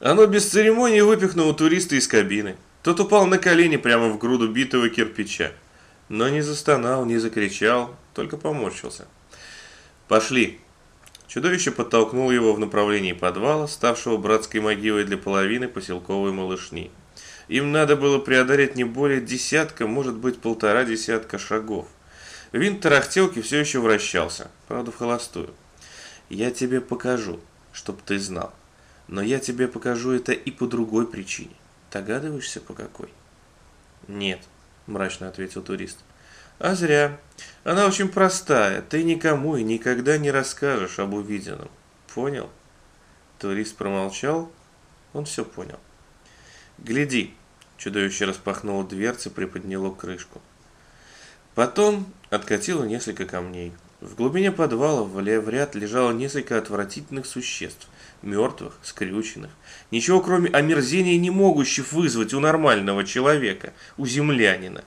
Оно без церемонии выпихнуло туриста из кабины. Тот упал на колени прямо в груду битого кирпича. Но не застонал, не закричал, только поморщился. «Пошли!» Чудовище подтолкнуло его в направлении подвала, ставшего братской могилой для половины поселковой малышни. Им надо было преодолеть не более десятка, может быть полтора десятка шагов. Винт тарахтелки все еще вращался, правда в холостую. «Я тебе покажу, чтоб ты знал. Но я тебе покажу это и по другой причине. Догадываешься, по какой?» «Нет», – мрачно ответил турист. «А зря. Она очень простая. Ты никому и никогда не расскажешь об увиденном. Понял?» Турист промолчал. Он все понял. «Гляди!» Чудовище распахнуло дверцы, приподняло крышку. Потом откатило несколько камней. В глубине подвала в ряд лежало несколько отвратительных существ, мертвых, скрюченных. Ничего кроме омерзения не могущих вызвать у нормального человека, у землянина.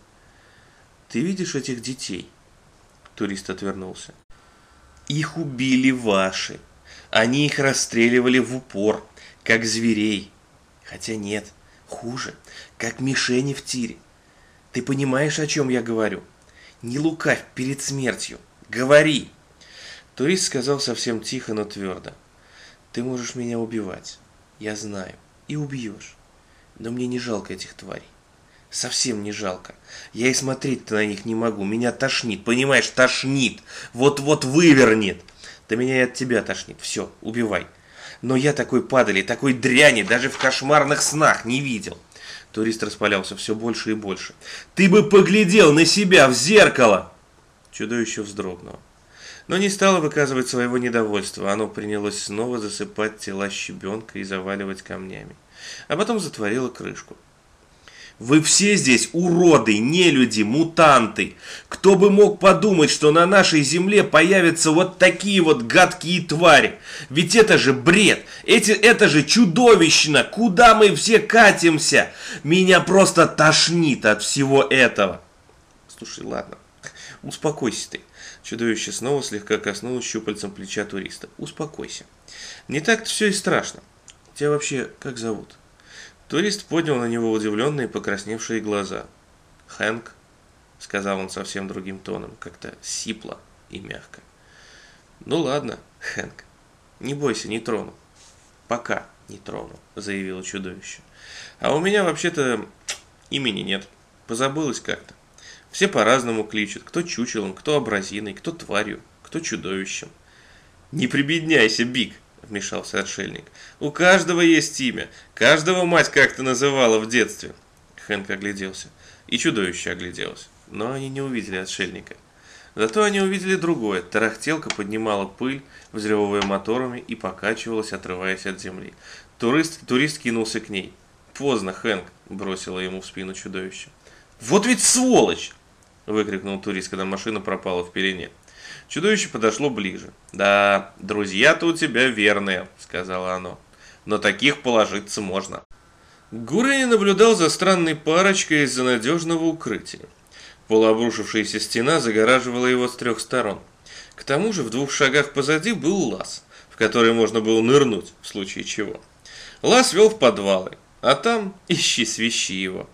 «Ты видишь этих детей?» Турист отвернулся. «Их убили ваши. Они их расстреливали в упор, как зверей. Хотя нет, хуже, как мишени в тире. Ты понимаешь, о чем я говорю? Не лукавь перед смертью. Говори!» Турист сказал совсем тихо, но твердо. «Ты можешь меня убивать, я знаю, и убьешь. Но мне не жалко этих тварей. Совсем не жалко. Я и смотреть-то на них не могу. Меня тошнит, понимаешь, тошнит. Вот-вот вывернет. Да меня и от тебя тошнит. Все, убивай. Но я такой падали, такой дряни даже в кошмарных снах не видел. Турист распалялся все больше и больше. «Ты бы поглядел на себя в зеркало!» Чудовище вздрогнуло. Но не стало выказывать своего недовольства. Оно принялось снова засыпать тела щебенка и заваливать камнями. А потом затворило крышку. Вы все здесь уроды, нелюди, мутанты. Кто бы мог подумать, что на нашей земле появятся вот такие вот гадкие твари? Ведь это же бред, эти, это же чудовищно. Куда мы все катимся? Меня просто тошнит от всего этого. Слушай, ладно, успокойся ты. Чудовище снова слегка коснулось щупальцем плеча туриста. Успокойся. Не так-то все и страшно. Тебя вообще как зовут? Турист поднял на него удивленные покрасневшие глаза. «Хэнк», — сказал он совсем другим тоном, как-то сипло и мягко. «Ну ладно, Хэнк, не бойся, не трону». «Пока не трону», — заявило чудовище. «А у меня вообще-то имени нет, позабылось как-то. Все по-разному кличут, кто чучелом, кто абразиной, кто тварью, кто чудовищем». «Не прибедняйся, Биг», вмешался отшельник. «У каждого есть имя. Каждого мать как-то называла в детстве». Хэнк огляделся. И чудовище огляделось. Но они не увидели отшельника. Зато они увидели другое. Тарахтелка поднимала пыль, взрёвывая моторами и покачивалась, отрываясь от земли. Турист, турист кинулся к ней. «Поздно, Хэнк!» – бросила ему в спину чудовище. «Вот ведь сволочь!» – выкрикнул турист, когда машина пропала в пелене. Чудовище подошло ближе. «Да, друзья-то у тебя верные», — сказала оно. «Но таких положиться можно». Гурени наблюдал за странной парочкой из-за надежного укрытия. Полуобрушившаяся стена загораживала его с трех сторон. К тому же в двух шагах позади был лаз, в который можно было нырнуть, в случае чего. Лаз вел в подвалы, а там ищи свищи его.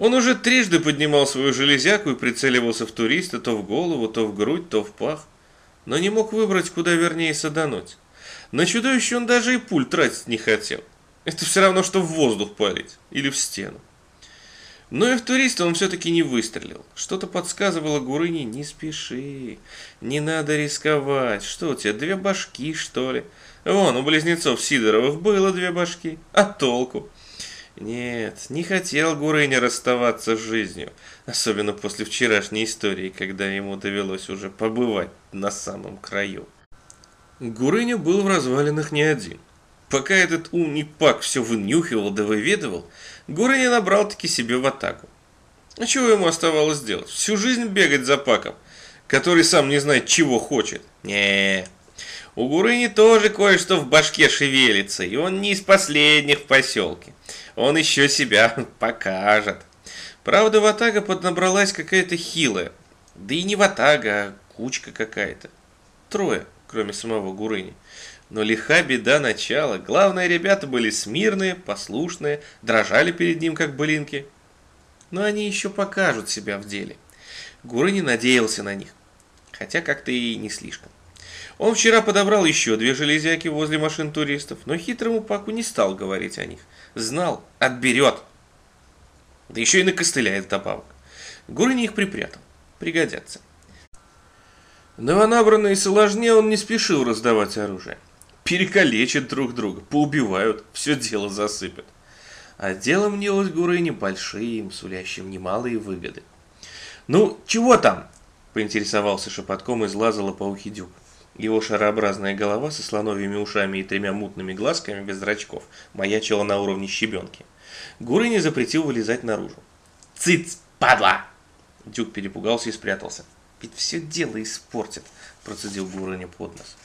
Он уже трижды поднимал свою железяку и прицеливался в туриста то в голову, то в грудь, то в пах, но не мог выбрать, куда вернее садануть. На чудовище он даже и пуль тратить не хотел. Это все равно, что в воздух палить или в стену. Но и в туриста он все-таки не выстрелил. Что-то подсказывало Гурыне, не спеши, не надо рисковать. Что у тебя, две башки, что ли? Вон, у близнецов Сидоровых было две башки. А толку? Нет, не хотел Гурыня расставаться с жизнью, особенно после вчерашней истории, когда ему довелось уже побывать на самом краю. Гурыня был в развалинах не один. Пока этот умный пак все вынюхивал да выведывал, Гурыня набрал-таки себе в атаку. А чего ему оставалось делать? Всю жизнь бегать за паком, который сам не знает, чего хочет? не у Гурыни тоже кое-что в башке шевелится, и он не из последних в поселке он еще себя покажет. Правда, ватага поднабралась какая-то хилая. Да и не ватага, а кучка какая-то. Трое, кроме самого Гурыни. Но лиха беда начала. Главное, ребята были смирные, послушные, дрожали перед ним, как былинки. Но они еще покажут себя в деле. Гурыни надеялся на них, хотя как-то и не слишком. Он вчера подобрал еще две железяки возле машин туристов, но хитрому Паку не стал говорить о них. Знал, отберет. Да еще и накостыляет добавок. Гурыни их припрятал. Пригодятся. Новонабранные соложне он не спешил раздавать оружие. Перекалечат друг друга, поубивают, все дело засыпят. А дело мнилось Гурыни большим, сулящим немалые выгоды. «Ну, чего там?» – поинтересовался шепотком из лаза лопоухий дюк. Его шарообразная голова со слоновьими ушами и тремя мутными глазками без зрачков маячила на уровне щебенки. Гурыни запретил вылезать наружу. «Цыц, падла!» Дюк перепугался и спрятался. «Ведь все дело испортит», – процедил Гурыни под нос.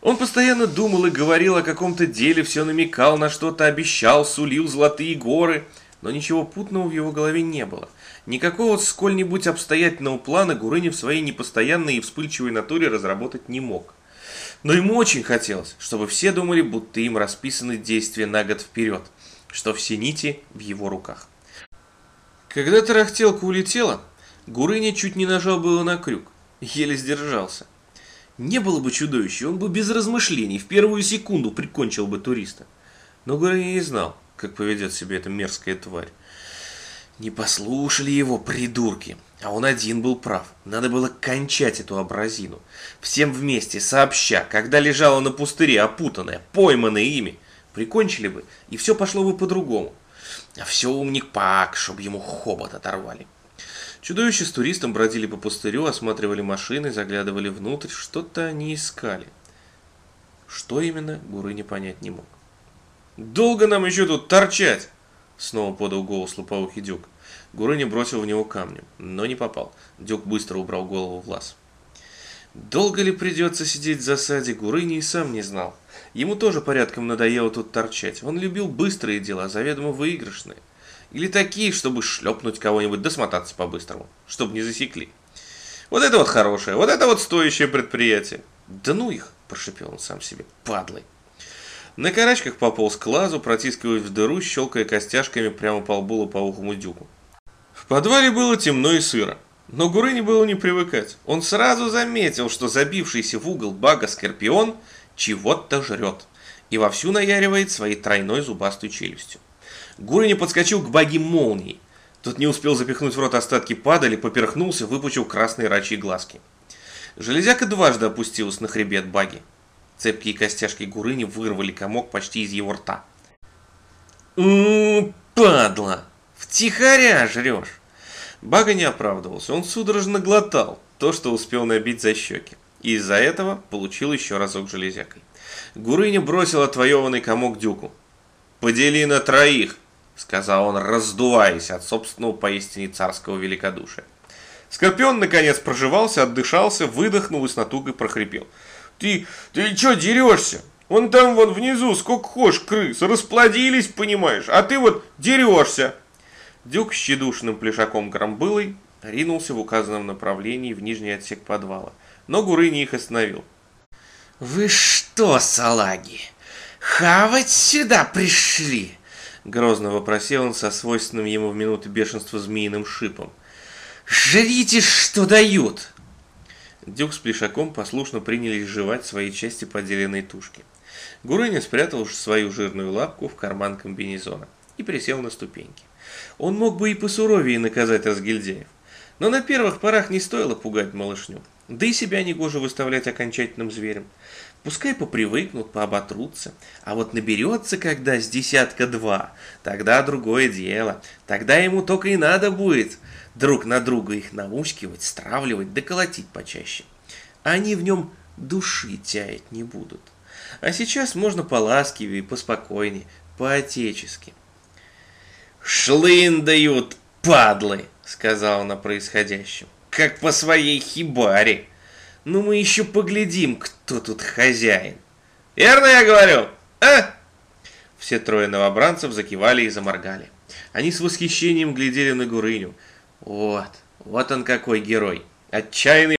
Он постоянно думал и говорил о каком-то деле, все намекал на что-то, обещал, сулил золотые горы, но ничего путного в его голове не было. Никакого сколь-нибудь обстоятельного плана Гурыни в своей непостоянной и вспыльчивой натуре разработать не мог. Но ему очень хотелось, чтобы все думали, будто им расписаны действия на год вперед, что все нити в его руках. Когда тарахтелка улетела, Гурыня чуть не нажал было на крюк, еле сдержался. Не было бы чудовища, он бы без размышлений в первую секунду прикончил бы туриста. Но Гурыня не знал, как поведет себя эта мерзкая тварь. Не послушали его, придурки. А он один был прав. Надо было кончать эту образину. Всем вместе, сообща, когда лежала на пустыре, опутанная, пойманная ими. Прикончили бы, и все пошло бы по-другому. А все умник Пак, чтобы ему хобот оторвали. Чудовища с туристом бродили по пустырю, осматривали машины, заглядывали внутрь, что-то они искали. Что именно, Гуры не понять не мог. «Долго нам еще тут торчать?» Снова подал голос лопоухий Дюк. Гурыня бросил в него камнем, но не попал. Дюк быстро убрал голову в лаз. Долго ли придется сидеть в засаде, Гурыня и сам не знал. Ему тоже порядком надоело тут торчать. Он любил быстрые дела, заведомо выигрышные. Или такие, чтобы шлепнуть кого-нибудь, да смотаться по-быстрому, чтобы не засекли. Вот это вот хорошее, вот это вот стоящее предприятие. Да ну их, прошипел он сам себе, падлы. На карачках пополз к лазу, протискиваясь в дыру, щелкая костяшками прямо по лбу лопоухому дюку. В подвале было темно и сыро. Но Гурыне было не привыкать. Он сразу заметил, что забившийся в угол бага-скорпион чего-то жрет и вовсю наяривает своей тройной зубастой челюстью. Гурыня подскочил к баге молнией. Тот не успел запихнуть в рот остатки падали, поперхнулся, выпучил красные рачьи глазки. Железяка дважды опустилась на хребет баги. Цепкие костяшки Гурыни вырвали комок почти из его рта. «Ммм, падла! Втихаря жрешь!» Бага не оправдывался, он судорожно глотал то, что успел набить за щеки. И из-за этого получил еще разок железякой. Гурыня бросил отвоеванный комок дюку. «Подели на троих!» — сказал он, раздуваясь от собственного поистине царского великодушия. Скорпион, наконец, проживался, отдышался, выдохнул и с натугой прохрипел — ты, ты чё дерешься? Вон там вон внизу сколько хошь крыс, расплодились, понимаешь, а ты вот дерешься. Дюк с щедушным плешаком громбылой ринулся в указанном направлении в нижний отсек подвала, но Гурыни их остановил. «Вы что, салаги, хавать сюда пришли?» Грозно вопросил он со свойственным ему в минуты бешенства змеиным шипом. «Жрите, что дают!» Дюк с Плешаком послушно принялись жевать свои части поделенной тушки. Гурыня спрятал свою жирную лапку в карман комбинезона и присел на ступеньки. Он мог бы и посуровее наказать разгильдяев, но на первых порах не стоило пугать малышню, да и себя негоже выставлять окончательным зверем. Пускай попривыкнут, пооботрутся, а вот наберется когда с десятка два, тогда другое дело, тогда ему только и надо будет друг на друга их наускивать, стравливать, да колотить почаще. Они в нем души тяять не будут. А сейчас можно поласкивее, поспокойнее, по-отечески. «Шлын дают, падлы!» — сказал на происходящем. «Как по своей хибаре. Ну мы еще поглядим, кто тут хозяин. Верно я говорю, а?» Все трое новобранцев закивали и заморгали. Они с восхищением глядели на Гурыню, вот, вот он какой герой. Отчаянный